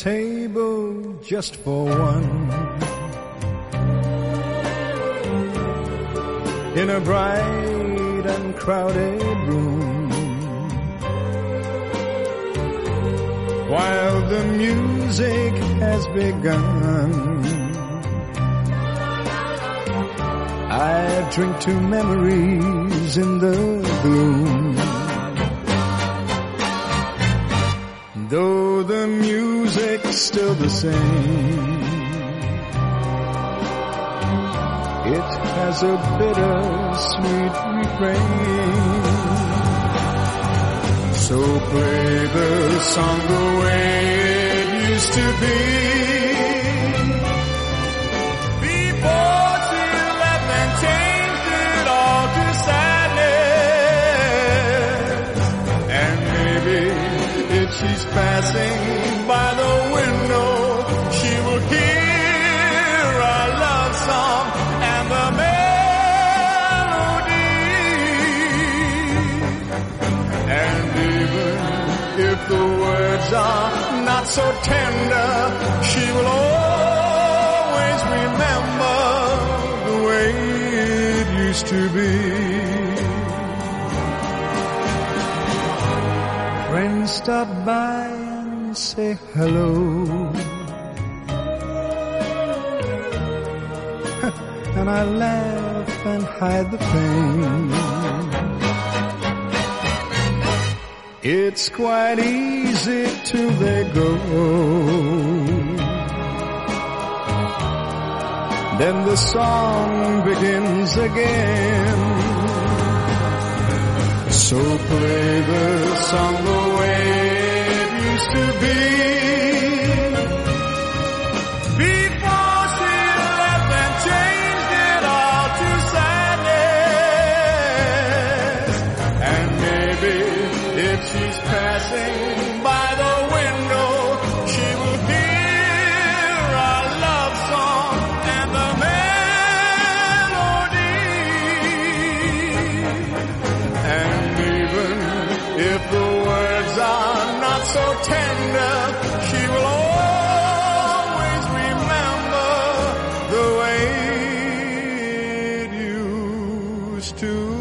table just for one. In a bright and crowded room. While the music has begun. I drink to memories in the gloom. Music's still the same, it has a bitter sweet refrain. So play the song the way it used to be. Before left and changed it all to sadness. And maybe if she's passing words are not so tender, she will always remember the way it used to be. Friends stop by and say hello. and I laugh and hide the pain. It's quite easy to let go. Then the song begins again. So play the song the way it used to be. so tender. She will always remember the way it used to.